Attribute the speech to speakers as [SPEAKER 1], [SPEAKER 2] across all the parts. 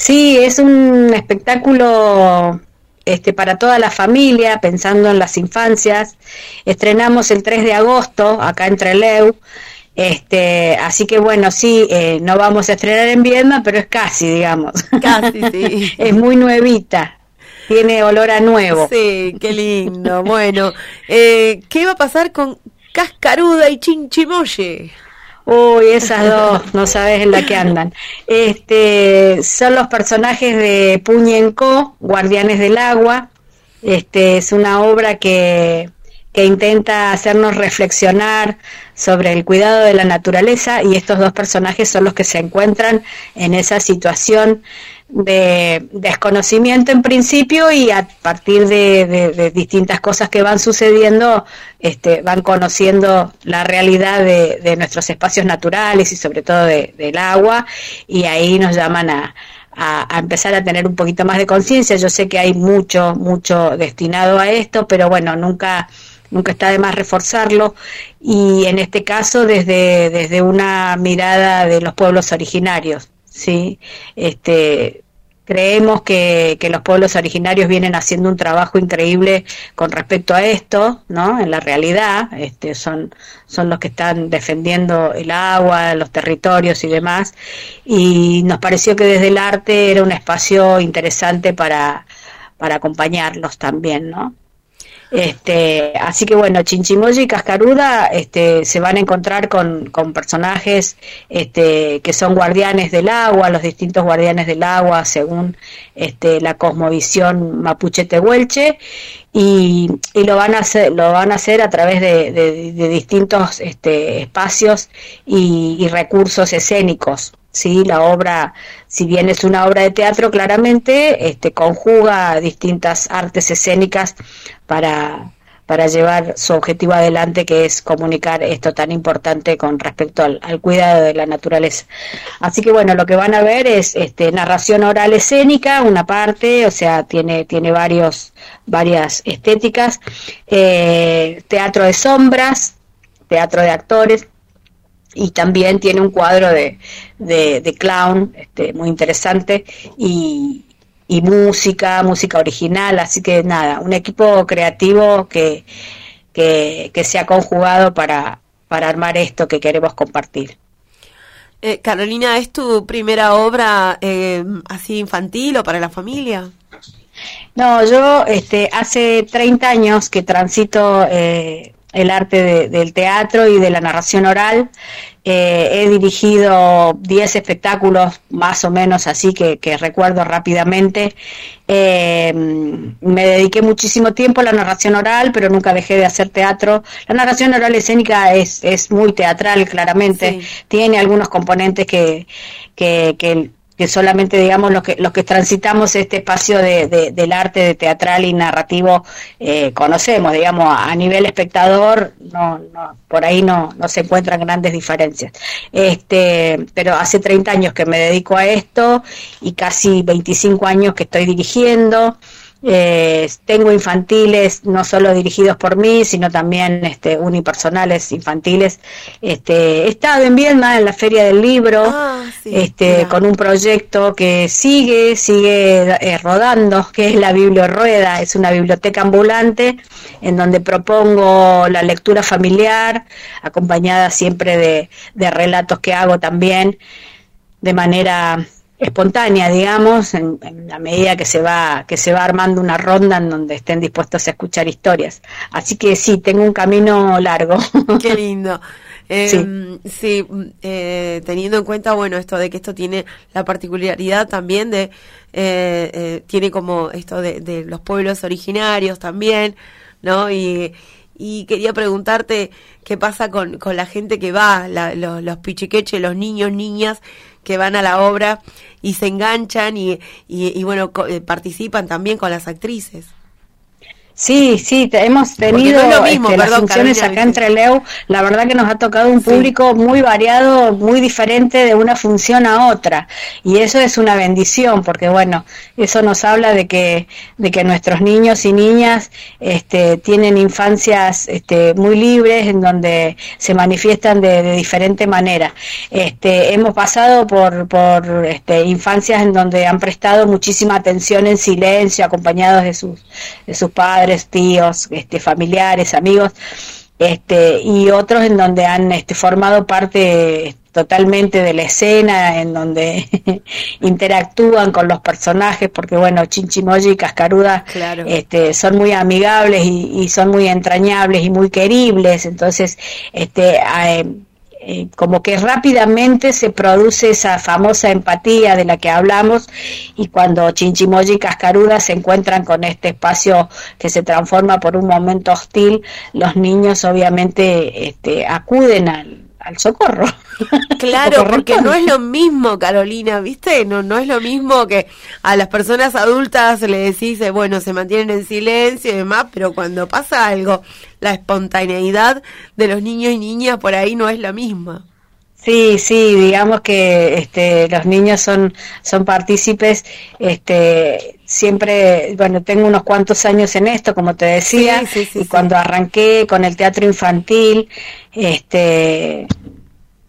[SPEAKER 1] Sí, es un espectáculo este, para toda la familia, pensando en las infancias. Estrenamos el 3 de agosto acá en Treleu. Este, así que bueno, sí, eh, no vamos a estrenar en Viedma, pero es casi, digamos.
[SPEAKER 2] Casi, sí.
[SPEAKER 1] es muy nuevita. Tiene olor a nuevo.
[SPEAKER 2] Sí, qué lindo. Bueno, eh, ¿qué va a pasar con Cascaruda y Chinchimoye?
[SPEAKER 1] Uy, esas dos, no sabes en la que andan. Este, son los personajes de Puñenco, Guardianes del Agua. Este, es una obra que, que intenta hacernos reflexionar sobre el cuidado de la naturaleza y estos dos personajes son los que se encuentran en esa situación de desconocimiento en principio y a partir de, distintas cosas que van sucediendo este, van conociendo la realidad de, nuestros espacios naturales y sobre todo del agua y ahí nos llaman a, a, empezar a tener un poquito más de conciencia. Yo sé que hay mucho, mucho destinado a esto, pero bueno, nunca nunca está de más reforzarlo y en este caso desde, desde una mirada de los pueblos originarios. ¿Sí? Este, creemos que, que, los pueblos originarios vienen haciendo un trabajo increíble con respecto a esto, ¿no? En la realidad, este, son, son los que están defendiendo el agua, los territorios y demás, y nos pareció que desde el arte era un espacio interesante para, para acompañarlos también, ¿no? Este, así que bueno, Chinchimoyi y Cascaruda este, se van a encontrar con, con personajes este, que son guardianes del agua, los distintos guardianes del agua según este, la cosmovisión mapuche tehuelche y, y, lo van a hacer lo van a hacer a través de, de, distintos este, espacios y, y recursos escénicos sí la obra si bien es una obra de teatro claramente este conjuga distintas artes escénicas para para llevar su objetivo adelante, que es comunicar esto tan importante con respecto al, cuidado de la naturaleza. Así que bueno, lo que van a ver es este, narración oral escénica, una parte, o sea, tiene, tiene varios, varias estéticas, eh, teatro de sombras, teatro de actores, y también tiene un cuadro de, de, clown este, muy interesante y, y, música, música original, así que nada, un equipo creativo que, que, se ha conjugado para, para armar esto que queremos compartir.
[SPEAKER 2] Eh, Carolina, ¿es tu primera obra eh, así infantil o para la familia?
[SPEAKER 1] No, yo este, hace 30 años que transito eh, el arte del teatro y de la narración oral. Eh, he dirigido 10 espectáculos más o menos así que, recuerdo rápidamente. Eh, me dediqué muchísimo tiempo a la narración oral, pero nunca dejé de hacer teatro. La narración oral escénica es, es muy teatral, claramente. Tiene algunos componentes que, que, que que solamente digamos los que los que transitamos este espacio de, del arte de teatral y narrativo eh, conocemos digamos a, nivel espectador no, no por ahí no, no se encuentran grandes diferencias. Este pero hace 30 años que me dedico a esto y casi 25 años que estoy dirigiendo eh, tengo infantiles no solo dirigidos por mí, sino también este, unipersonales infantiles. Este, he estado en Viedma en la Feria del Libro, ah, este, con un proyecto que sigue, sigue eh, rodando, que es la Rueda es una biblioteca ambulante en donde propongo la lectura familiar, acompañada siempre de, de relatos que hago también de manera espontánea, digamos, en, la medida que se va que se va armando una ronda en donde estén dispuestos a escuchar historias. Así que sí, tengo un camino largo.
[SPEAKER 2] Qué lindo. sí, em, eh, teniendo en cuenta, bueno, esto de que esto tiene la particularidad también de, eh, eh, tiene como esto de, los pueblos originarios también, ¿no? Y, y quería preguntarte qué pasa con, con la gente que va, los, los pichiqueches, los niños, niñas que van a la obra y se enganchan y, y, bueno, eh, participan también con las actrices.
[SPEAKER 1] Sí, sí, hemos tenido este, las funciones acá entre Leo. La verdad que nos ha tocado un público muy variado, muy diferente de una función a otra. Y eso es una bendición, porque bueno, eso nos habla de que, de que nuestros niños y niñas este, tienen infancias este, muy libres, en donde se manifiestan de, de diferente manera. Este, hemos pasado por, por este, infancias en donde han prestado muchísima atención en silencio, acompañados de sus, de sus padres tíos, este, familiares, amigos, este, y otros en donde han este, formado parte totalmente de la escena, en donde interactúan con los personajes, porque bueno, Chinchimoji y Cascaruda este, son muy amigables y, y, son muy entrañables y muy queribles, entonces este, eh, eh, como que rápidamente se produce esa famosa empatía de la que hablamos y cuando Chinchimoyi y Cascaruda se encuentran con este espacio que se transforma por un momento hostil, los niños obviamente este, acuden al, al socorro.
[SPEAKER 2] Claro, porque no es lo mismo, Carolina, ¿viste? No, no es lo mismo que a las personas adultas le decís, bueno, se mantienen en silencio y demás, pero cuando pasa algo, la espontaneidad de los niños y niñas por ahí no es la misma.
[SPEAKER 1] Sí, sí, digamos que este, los niños son, son partícipes, este, siempre, bueno, tengo unos cuantos años en esto, como te decía, y cuando arranqué con el teatro infantil, este,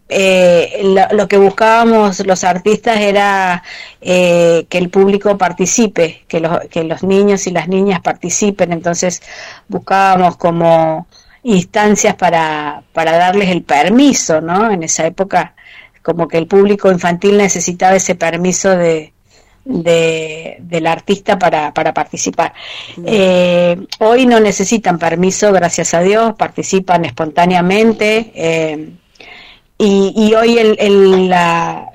[SPEAKER 1] eh, lo, que buscábamos los artistas era eh, que el público participe, que los, que los niños y las niñas participen, entonces buscábamos como instancias para, para darles el permiso, ¿no? En esa época, como que el público infantil necesitaba ese permiso de, de, del artista para, para participar. Eh, hoy no necesitan permiso, gracias a Dios, participan espontáneamente eh, y, y, hoy el, el, la,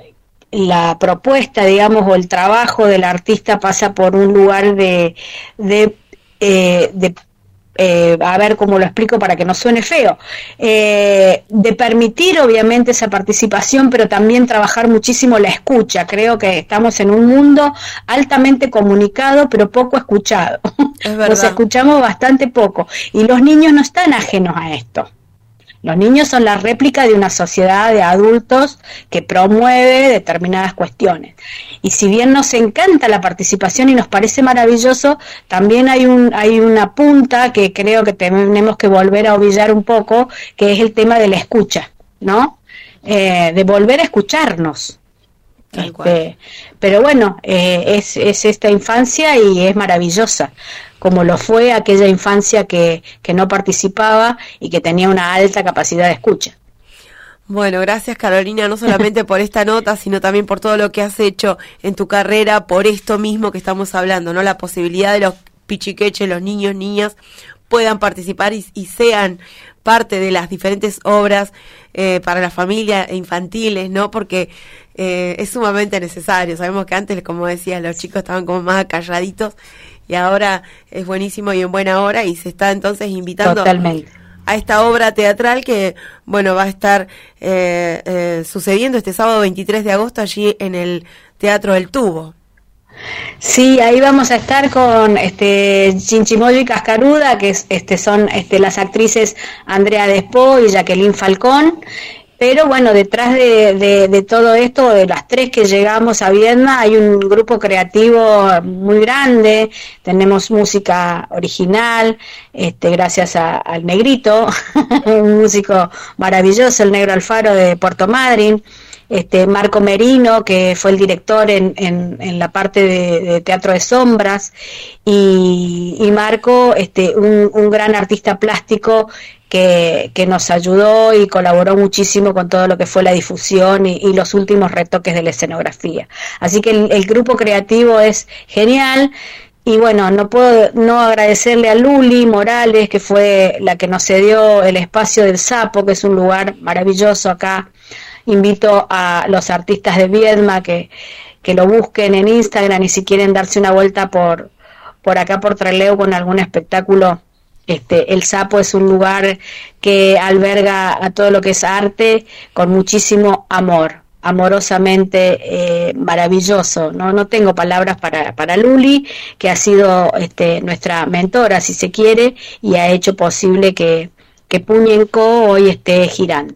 [SPEAKER 1] la propuesta, digamos, o el trabajo del artista pasa por un lugar de, de, eh, de eh, a ver cómo lo explico para que no suene feo, eh, de permitir obviamente esa participación, pero también trabajar muchísimo la escucha. Creo que estamos en un mundo altamente comunicado, pero poco escuchado. Nos escuchamos bastante poco y los niños no están ajenos a esto. Los niños son la réplica de una sociedad de adultos que promueve determinadas cuestiones. Y si bien nos encanta la participación y nos parece maravilloso, también hay, un, hay una punta que creo que tenemos que volver a ovillar un poco, que es el tema de la escucha, ¿no? Eh, de volver a escucharnos. Este, pero bueno, eh, es, es esta infancia y es maravillosa como lo fue aquella infancia que, que no participaba y que tenía una alta capacidad de escucha.
[SPEAKER 2] Bueno, gracias Carolina, no solamente por esta nota, sino también por todo lo que has hecho en tu carrera, por esto mismo que estamos hablando, ¿no? La posibilidad de los pichiqueches, los niños, niñas, puedan participar y, sean parte de las diferentes obras eh, para la familia e infantiles, ¿no? Porque eh, es sumamente necesario. Sabemos que antes, como decía, los chicos estaban como más acalladitos y ahora es buenísimo y en buena hora y se está entonces invitando a esta obra teatral que, bueno, va a estar eh, eh, sucediendo este sábado 23 de agosto allí en el Teatro del Tubo.
[SPEAKER 1] Sí, ahí vamos a estar con este Chinchimoyo y Cascaruda, que es, este son este las actrices Andrea Despo y Jacqueline Falcón. Pero bueno, detrás de, todo esto, de las tres que llegamos a Viedma, hay un grupo creativo muy grande, tenemos música original, este, gracias al negrito, un músico maravilloso, el negro Alfaro de Puerto Madryn, este, Marco Merino, que fue el director en, en, la parte de, Teatro de Sombras, y, y Marco, este, un, un gran artista plástico que, que, nos ayudó y colaboró muchísimo con todo lo que fue la difusión y, los últimos retoques de la escenografía. Así que el, grupo creativo es genial. Y bueno, no puedo no agradecerle a Luli Morales, que fue la que nos cedió el espacio del Sapo, que es un lugar maravilloso acá. Invito a los artistas de Viedma que, que lo busquen en Instagram y si quieren darse una vuelta por, por acá por Treleo con algún espectáculo este, el Sapo es un lugar que alberga a todo lo que es arte con muchísimo amor. amorosamente eh, maravilloso. No, no tengo palabras para, para Luli, que ha sido este, nuestra mentora, si se quiere, y ha hecho posible que, que Puñenco hoy esté girando.